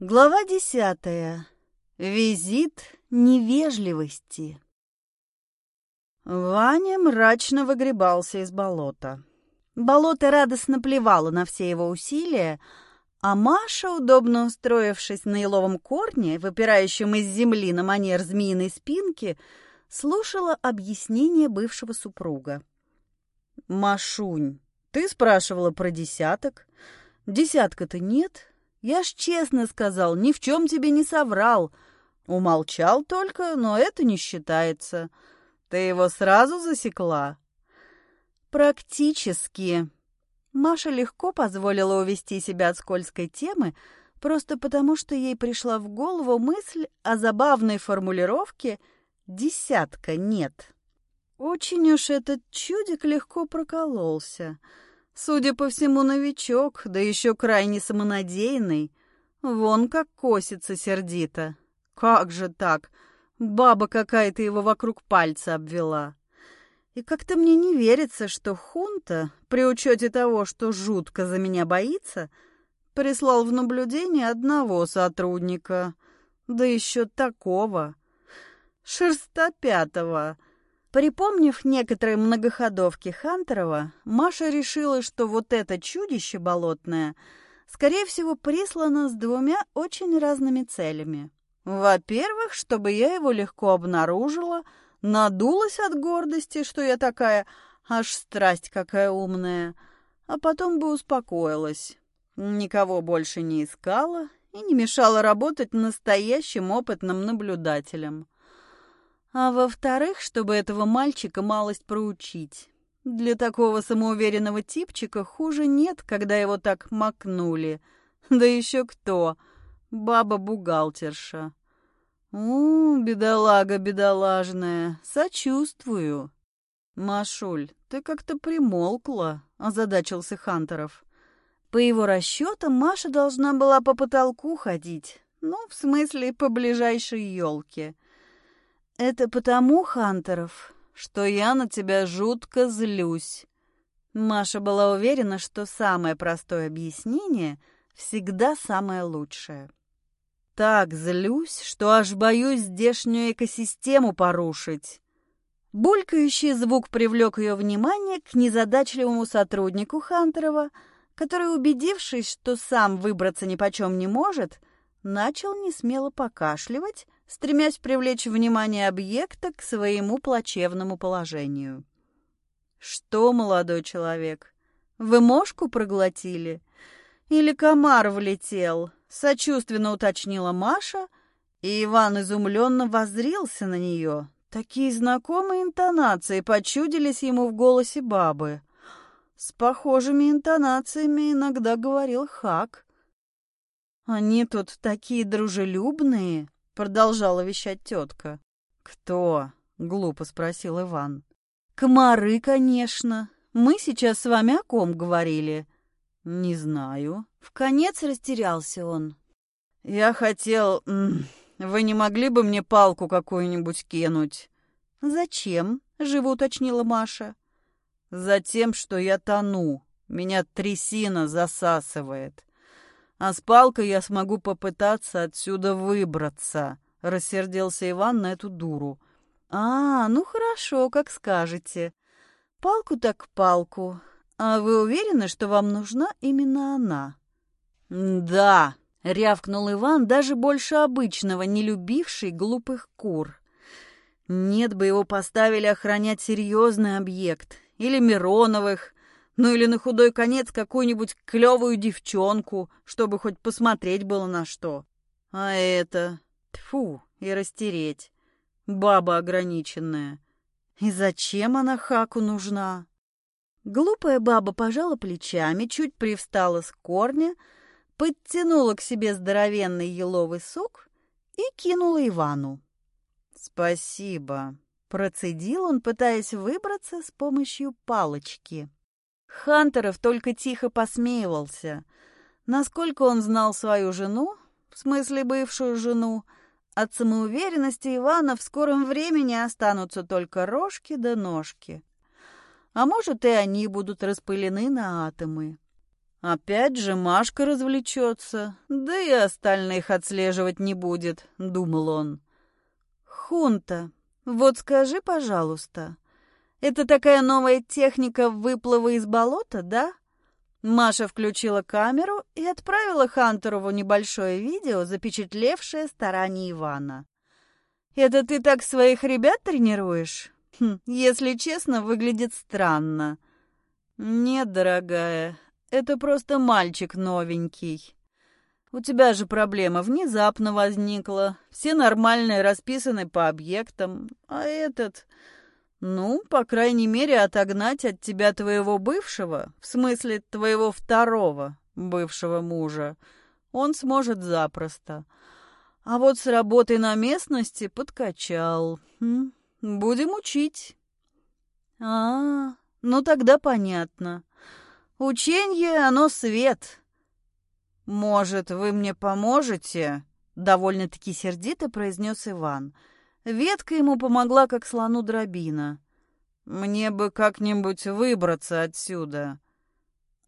Глава десятая. Визит невежливости. Ваня мрачно выгребался из болота. Болото радостно плевало на все его усилия, а Маша, удобно устроившись на еловом корне, выпирающем из земли на манер змеиной спинки, слушала объяснение бывшего супруга. «Машунь, ты спрашивала про десяток? Десятка-то нет, я ж честно сказал, ни в чем тебе не соврал. Умолчал только, но это не считается. Ты его сразу засекла? Практически. Маша легко позволила увести себя от скользкой темы, просто потому что ей пришла в голову мысль о забавной формулировке «десятка нет». Очень уж этот чудик легко прокололся — Судя по всему, новичок, да еще крайне самонадеянный. Вон как косится сердито. Как же так? Баба какая-то его вокруг пальца обвела. И как-то мне не верится, что хунта, при учете того, что жутко за меня боится, прислал в наблюдение одного сотрудника. Да еще такого. Шерстопятого. Припомнив некоторые многоходовки Хантерова, Маша решила, что вот это чудище болотное, скорее всего, прислано с двумя очень разными целями. Во-первых, чтобы я его легко обнаружила, надулась от гордости, что я такая, аж страсть какая умная, а потом бы успокоилась. Никого больше не искала и не мешала работать настоящим опытным наблюдателем. А во-вторых, чтобы этого мальчика малость проучить. Для такого самоуверенного типчика хуже нет, когда его так макнули. Да еще кто? Баба-бухгалтерша. У, бедолага бедолажная, сочувствую. Машуль, ты как-то примолкла, озадачился Хантеров. По его расчетам, Маша должна была по потолку ходить. Ну, в смысле, по ближайшей елке. «Это потому, Хантеров, что я на тебя жутко злюсь». Маша была уверена, что самое простое объяснение всегда самое лучшее. «Так злюсь, что аж боюсь здешнюю экосистему порушить». Булькающий звук привлек ее внимание к незадачливому сотруднику Хантерова, который, убедившись, что сам выбраться ни почем не может, начал несмело покашливать, стремясь привлечь внимание объекта к своему плачевному положению. «Что, молодой человек, вы мошку проглотили? Или комар влетел?» — сочувственно уточнила Маша, и Иван изумленно воззрился на нее. Такие знакомые интонации почудились ему в голосе бабы. С похожими интонациями иногда говорил Хак. «Они тут такие дружелюбные», продолжала вещать тетка. «Кто?» — глупо спросил Иван. «Комары, конечно. Мы сейчас с вами о ком говорили?» «Не знаю». В конец растерялся он. «Я хотел... Вы не могли бы мне палку какую-нибудь кинуть?» «Зачем?» — живо уточнила Маша. «Затем, что я тону. Меня трясина засасывает а с палкой я смогу попытаться отсюда выбраться», — рассердился Иван на эту дуру. «А, ну хорошо, как скажете. Палку так палку. А вы уверены, что вам нужна именно она?» «Да», — рявкнул Иван, даже больше обычного, не любивший глупых кур. «Нет бы его поставили охранять серьезный объект. Или Мироновых, ну или на худой конец какую-нибудь клевую девчонку, чтобы хоть посмотреть было на что. А это... Тфу, и растереть. Баба ограниченная. И зачем она Хаку нужна? Глупая баба пожала плечами, чуть привстала с корня, подтянула к себе здоровенный еловый сок и кинула Ивану. «Спасибо», — процедил он, пытаясь выбраться с помощью палочки. Хантеров только тихо посмеивался. Насколько он знал свою жену, в смысле бывшую жену, от самоуверенности Ивана в скором времени останутся только рожки да ножки. А может, и они будут распылены на атомы. Опять же Машка развлечется, да и остальных отслеживать не будет, думал он. Хунта, вот скажи, пожалуйста, это такая новая техника выплыва из болота, да? Маша включила камеру и отправила Хантерову небольшое видео, запечатлевшее старания Ивана. «Это ты так своих ребят тренируешь?» хм, «Если честно, выглядит странно». «Нет, дорогая, это просто мальчик новенький. У тебя же проблема внезапно возникла. Все нормальные расписаны по объектам, а этот... Ну, по крайней мере, отогнать от тебя твоего бывшего, в смысле твоего второго бывшего мужа, он сможет запросто. А вот с работой на местности подкачал. Хм, будем учить. А, ну тогда понятно. Ученье, оно свет. Может, вы мне поможете? Довольно-таки сердито произнес Иван — Ветка ему помогла, как слону дробина. «Мне бы как-нибудь выбраться отсюда».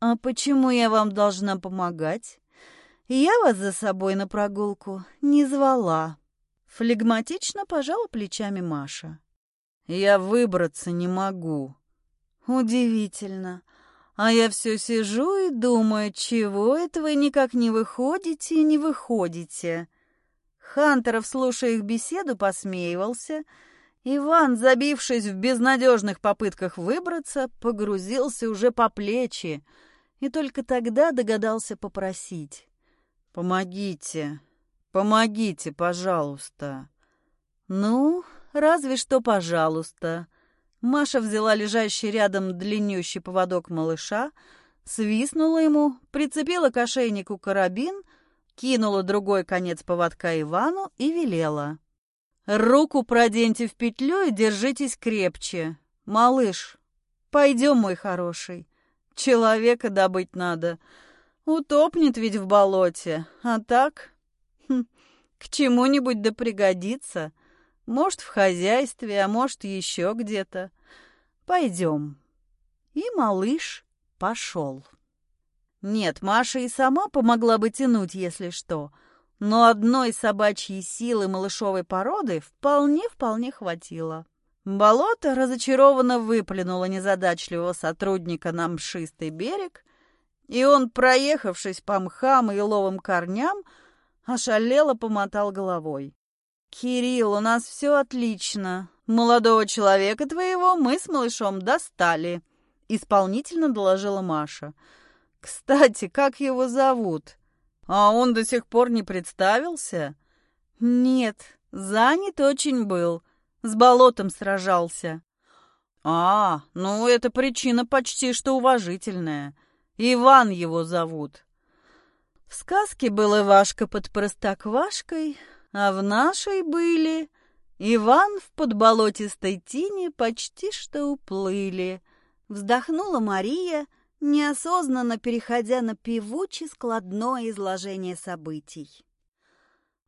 «А почему я вам должна помогать? Я вас за собой на прогулку не звала». Флегматично пожала плечами Маша. «Я выбраться не могу». «Удивительно. А я все сижу и думаю, чего это вы никак не выходите и не выходите?» Хантеров, слушая их беседу, посмеивался. Иван, забившись в безнадежных попытках выбраться, погрузился уже по плечи и только тогда догадался попросить. «Помогите, помогите, пожалуйста». «Ну, разве что пожалуйста». Маша взяла лежащий рядом длиннющий поводок малыша, свистнула ему, прицепила к ошейнику карабин — кинула другой конец поводка Ивану и велела. «Руку проденьте в петлю и держитесь крепче. Малыш, пойдем, мой хороший. Человека добыть надо. Утопнет ведь в болоте, а так... Хм, к чему-нибудь да пригодится. Может, в хозяйстве, а может, еще где-то. Пойдем». И малыш пошел. Нет, Маша и сама помогла бы тянуть, если что, но одной собачьей силы малышовой породы вполне-вполне хватило. Болото разочарованно выплюнуло незадачливого сотрудника на мшистый берег, и он, проехавшись по мхам и еловым корням, ошалело помотал головой. «Кирилл, у нас все отлично. Молодого человека твоего мы с малышом достали», — исполнительно доложила Маша — кстати, как его зовут? А он до сих пор не представился? Нет, занят очень был. С болотом сражался. А, ну это причина почти что уважительная. Иван его зовут. В сказке был Ивашка под простоквашкой, а в нашей были... Иван в подболотистой тине почти что уплыли. Вздохнула Мария — неосознанно переходя на певуче складное изложение событий.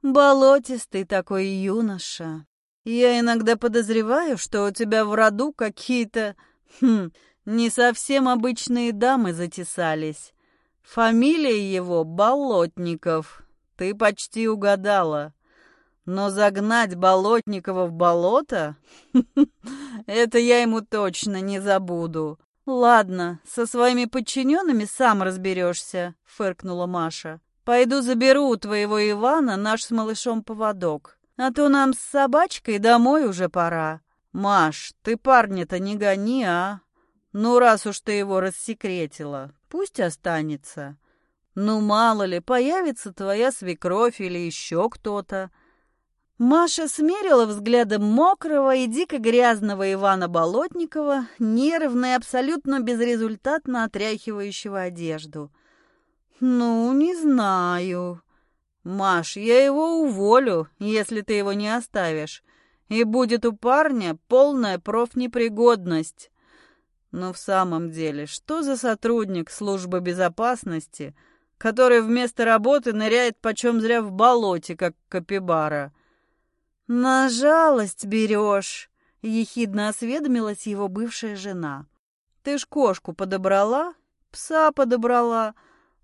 «Болотистый такой юноша. Я иногда подозреваю, что у тебя в роду какие-то, хм, не совсем обычные дамы затесались. Фамилия его — Болотников. Ты почти угадала. Но загнать Болотникова в болото — это я ему точно не забуду. «Ладно, со своими подчиненными сам разберешься», — фыркнула Маша. «Пойду заберу у твоего Ивана наш с малышом поводок, а то нам с собачкой домой уже пора». «Маш, ты парня-то не гони, а? Ну, раз уж ты его рассекретила, пусть останется. Ну, мало ли, появится твоя свекровь или еще кто-то». Маша смерила взглядом мокрого и дико грязного Ивана Болотникова, нервно и абсолютно безрезультатно отряхивающего одежду. «Ну, не знаю. Маш, я его уволю, если ты его не оставишь, и будет у парня полная профнепригодность». Но в самом деле, что за сотрудник службы безопасности, который вместо работы ныряет почем зря в болоте, как капибара?» «На жалость берешь», — ехидно осведомилась его бывшая жена. «Ты ж кошку подобрала, пса подобрала,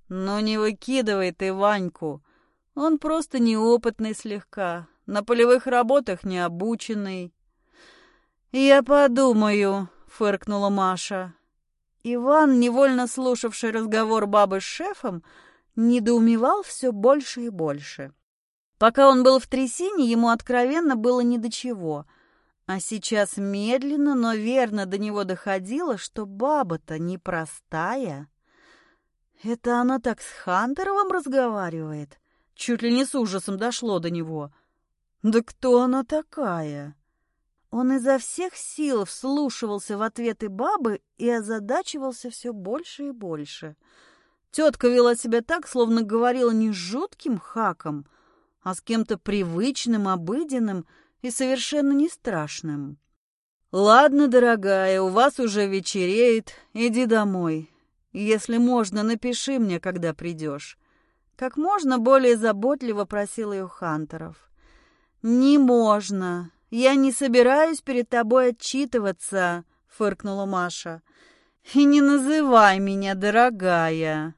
«Ну не выкидывай ты Ваньку. Он просто неопытный слегка, на полевых работах не обученный». «Я подумаю», — фыркнула Маша. Иван, невольно слушавший разговор бабы с шефом, недоумевал все больше и больше. Пока он был в трясине, ему откровенно было ни до чего. А сейчас медленно, но верно до него доходило, что баба-то непростая. Это она так с Хантеровым разговаривает? Чуть ли не с ужасом дошло до него. Да кто она такая? Он изо всех сил вслушивался в ответы бабы и озадачивался все больше и больше. Тетка вела себя так, словно говорила не с жутким хаком, а с кем-то привычным, обыденным и совершенно не страшным. «Ладно, дорогая, у вас уже вечереет, иди домой. Если можно, напиши мне, когда придешь». Как можно более заботливо просил ее Хантеров. «Не можно. Я не собираюсь перед тобой отчитываться», — фыркнула Маша. «И не называй меня, дорогая».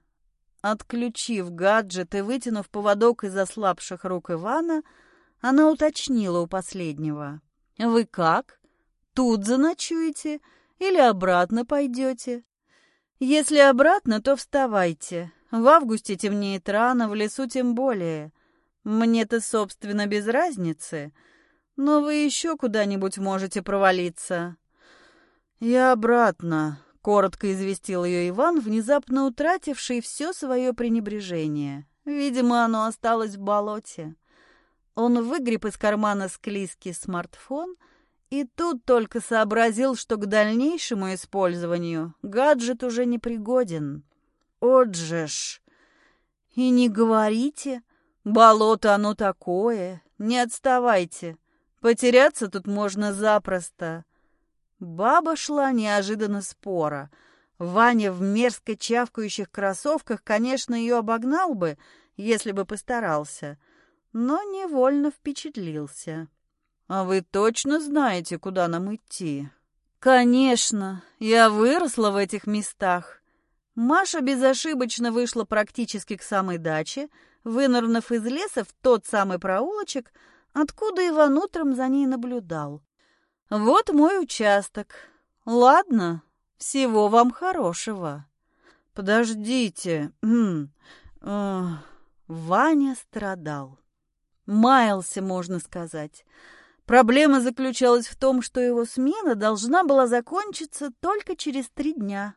Отключив гаджет и вытянув поводок из ослабших рук Ивана, она уточнила у последнего. «Вы как? Тут заночуете или обратно пойдете?» Если обратно, то вставайте. В августе темнеет рано, в лесу тем более. Мне-то, собственно, без разницы. Но вы еще куда-нибудь можете провалиться. Я обратно, — коротко известил ее Иван, внезапно утративший все свое пренебрежение. Видимо, оно осталось в болоте. Он выгреб из кармана склизкий смартфон — и тут только сообразил, что к дальнейшему использованию гаджет уже не пригоден. От же ж! И не говорите, болото оно такое, не отставайте. Потеряться тут можно запросто. Баба шла неожиданно спора. Ваня в мерзко чавкающих кроссовках, конечно, ее обогнал бы, если бы постарался, но невольно впечатлился. «А вы точно знаете, куда нам идти?» «Конечно, я выросла в этих местах». Маша безошибочно вышла практически к самой даче, вынырнув из леса в тот самый проулочек, откуда Иван утром за ней наблюдал. «Вот мой участок. Ладно, всего вам хорошего». «Подождите». Ваня страдал. Маялся, можно сказать. Проблема заключалась в том, что его смена должна была закончиться только через три дня.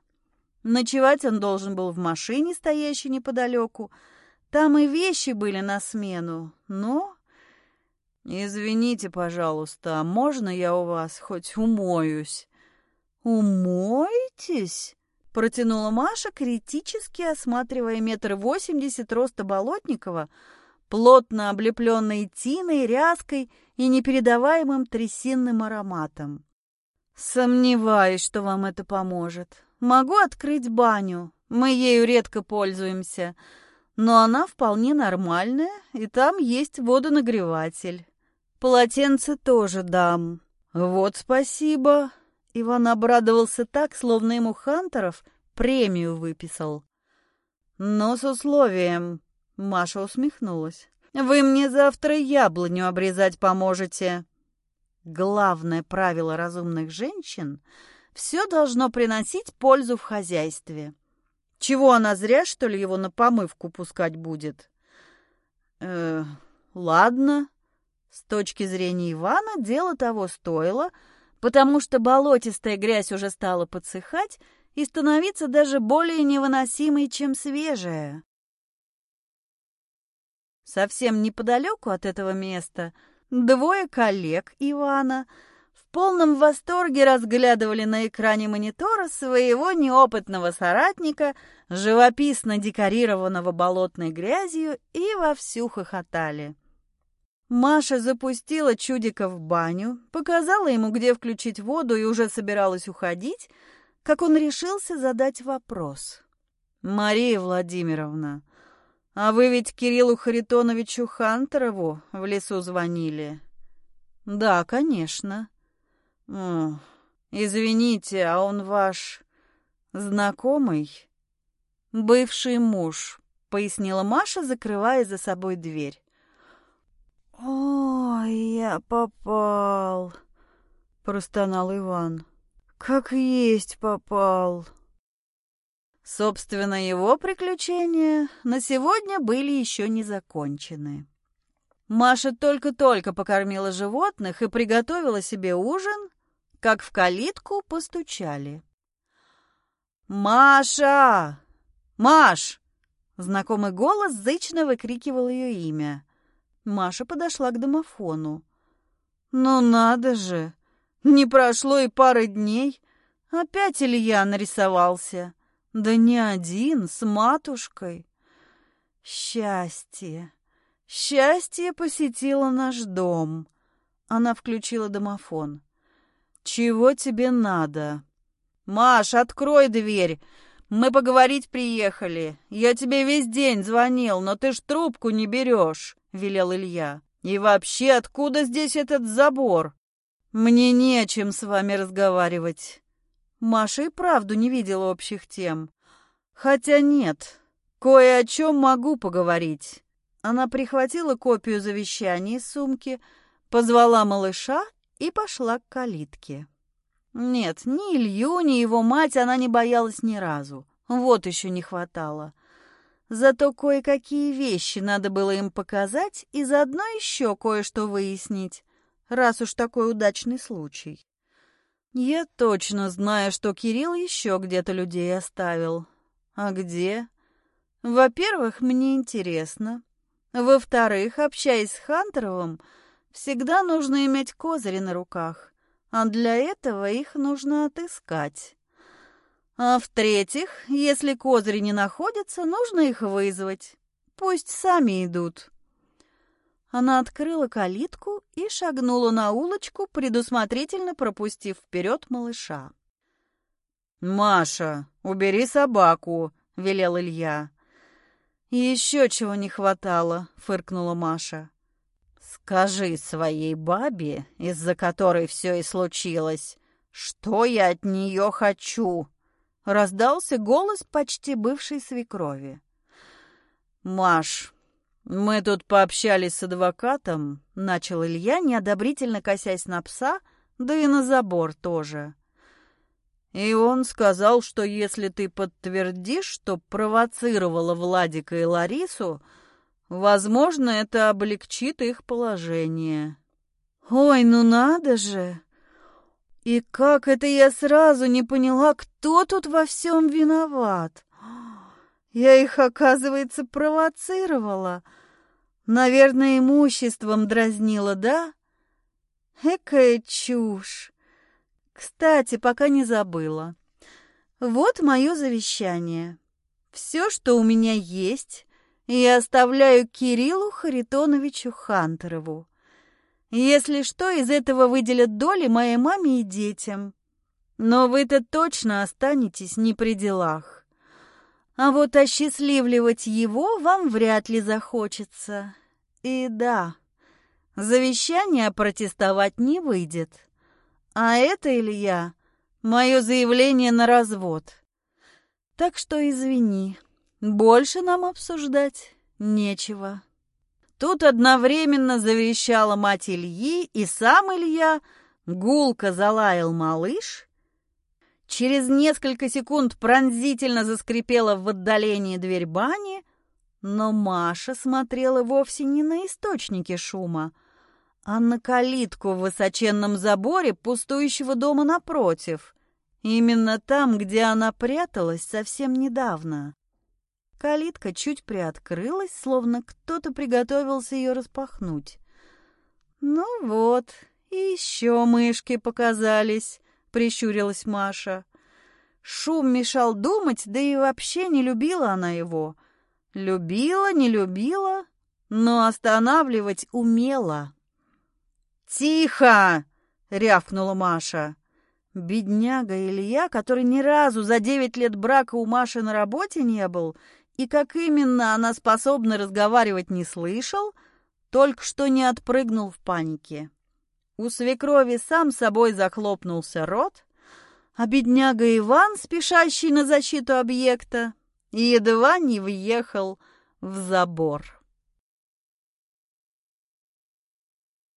Ночевать он должен был в машине, стоящей неподалеку. Там и вещи были на смену, но... «Извините, пожалуйста, а можно я у вас хоть умоюсь?» «Умоетесь?» — протянула Маша, критически осматривая метр восемьдесят роста Болотникова, плотно облепленный тиной, ряской и непередаваемым трясинным ароматом. «Сомневаюсь, что вам это поможет. Могу открыть баню. Мы ею редко пользуемся, но она вполне нормальная, и там есть водонагреватель. Полотенце тоже дам. Вот спасибо». Иван обрадовался так, словно ему Хантеров премию выписал. «Но с условием...» — Маша усмехнулась. Вы мне завтра яблоню обрезать поможете. Главное правило разумных женщин — все должно приносить пользу в хозяйстве. Чего она зря, что ли, его на помывку пускать будет? Э, ладно. С точки зрения Ивана дело того стоило, потому что болотистая грязь уже стала подсыхать и становиться даже более невыносимой, чем свежая. Совсем неподалеку от этого места двое коллег Ивана в полном восторге разглядывали на экране монитора своего неопытного соратника, живописно декорированного болотной грязью, и вовсю хохотали. Маша запустила чудика в баню, показала ему, где включить воду, и уже собиралась уходить, как он решился задать вопрос. «Мария Владимировна, «А вы ведь Кириллу Харитоновичу Хантерову в лесу звонили?» «Да, конечно». О, «Извините, а он ваш знакомый?» «Бывший муж», пояснила Маша, закрывая за собой дверь. «Ой, я попал!» — простонал Иван. «Как есть попал!» Собственно, его приключения на сегодня были еще не закончены. Маша только-только покормила животных и приготовила себе ужин, как в калитку постучали. «Маша! Маш!» Знакомый голос зычно выкрикивал ее имя. Маша подошла к домофону. «Ну надо же! Не прошло и пары дней. Опять Илья нарисовался. Да не один, с матушкой. Счастье! Счастье посетило наш дом!» Она включила домофон. «Чего тебе надо?» «Маш, открой дверь! Мы поговорить приехали. Я тебе весь день звонил, но ты ж трубку не берешь», — велел Илья. «И вообще, откуда здесь этот забор?» «Мне не о чем с вами разговаривать». Маша и правду не видела общих тем. «Хотя нет, кое о чем могу поговорить». Она прихватила копию завещания из сумки, позвала малыша и пошла к калитке. Нет, ни Илью, ни его мать она не боялась ни разу. Вот еще не хватало. Зато кое-какие вещи надо было им показать и заодно еще кое-что выяснить, раз уж такой удачный случай. Я точно знаю, что Кирилл еще где-то людей оставил. А где? Во-первых, мне интересно. Во-вторых, общаясь с Хантеровым, всегда нужно иметь козыри на руках а для этого их нужно отыскать. А в-третьих, если козыри не находятся, нужно их вызвать. Пусть сами идут. Она открыла калитку и шагнула на улочку, предусмотрительно пропустив вперед малыша. «Маша, убери собаку», — велел Илья. «Еще чего не хватало», — фыркнула Маша. «Скажи своей бабе, из-за которой все и случилось, что я от нее хочу?» Раздался голос почти бывшей свекрови. «Маш, мы тут пообщались с адвокатом», — начал Илья, неодобрительно косясь на пса, да и на забор тоже. И он сказал, что если ты подтвердишь, что провоцировала Владика и Ларису, Возможно, это облегчит их положение. Ой, ну надо же! И как это я сразу не поняла, кто тут во всем виноват? Я их, оказывается, провоцировала. Наверное, имуществом дразнила, да? Экая чушь. Кстати, пока не забыла. Вот мое завещание. Все, что у меня есть, и оставляю Кириллу Харитоновичу Хантерову. Если что, из этого выделят доли моей маме и детям. Но вы-то точно останетесь не при делах. А вот осчастливливать его вам вряд ли захочется. И да, завещание протестовать не выйдет. А это, Илья, мое заявление на развод. Так что извини, больше нам обсуждать нечего. Тут одновременно завещала мать Ильи, и сам Илья гулко залаял малыш. Через несколько секунд пронзительно заскрипела в отдалении дверь бани, но Маша смотрела вовсе не на источники шума, а на калитку в высоченном заборе пустующего дома напротив, именно там, где она пряталась совсем недавно. Калитка чуть приоткрылась, словно кто-то приготовился ее распахнуть. «Ну вот, и еще мышки показались», — прищурилась Маша. Шум мешал думать, да и вообще не любила она его. Любила, не любила, но останавливать умела. «Тихо!» — рявкнула Маша. Бедняга Илья, который ни разу за девять лет брака у Маши на работе не был и как именно она способна разговаривать не слышал, только что не отпрыгнул в панике. У свекрови сам собой захлопнулся рот, а бедняга Иван, спешащий на защиту объекта, едва не въехал в забор.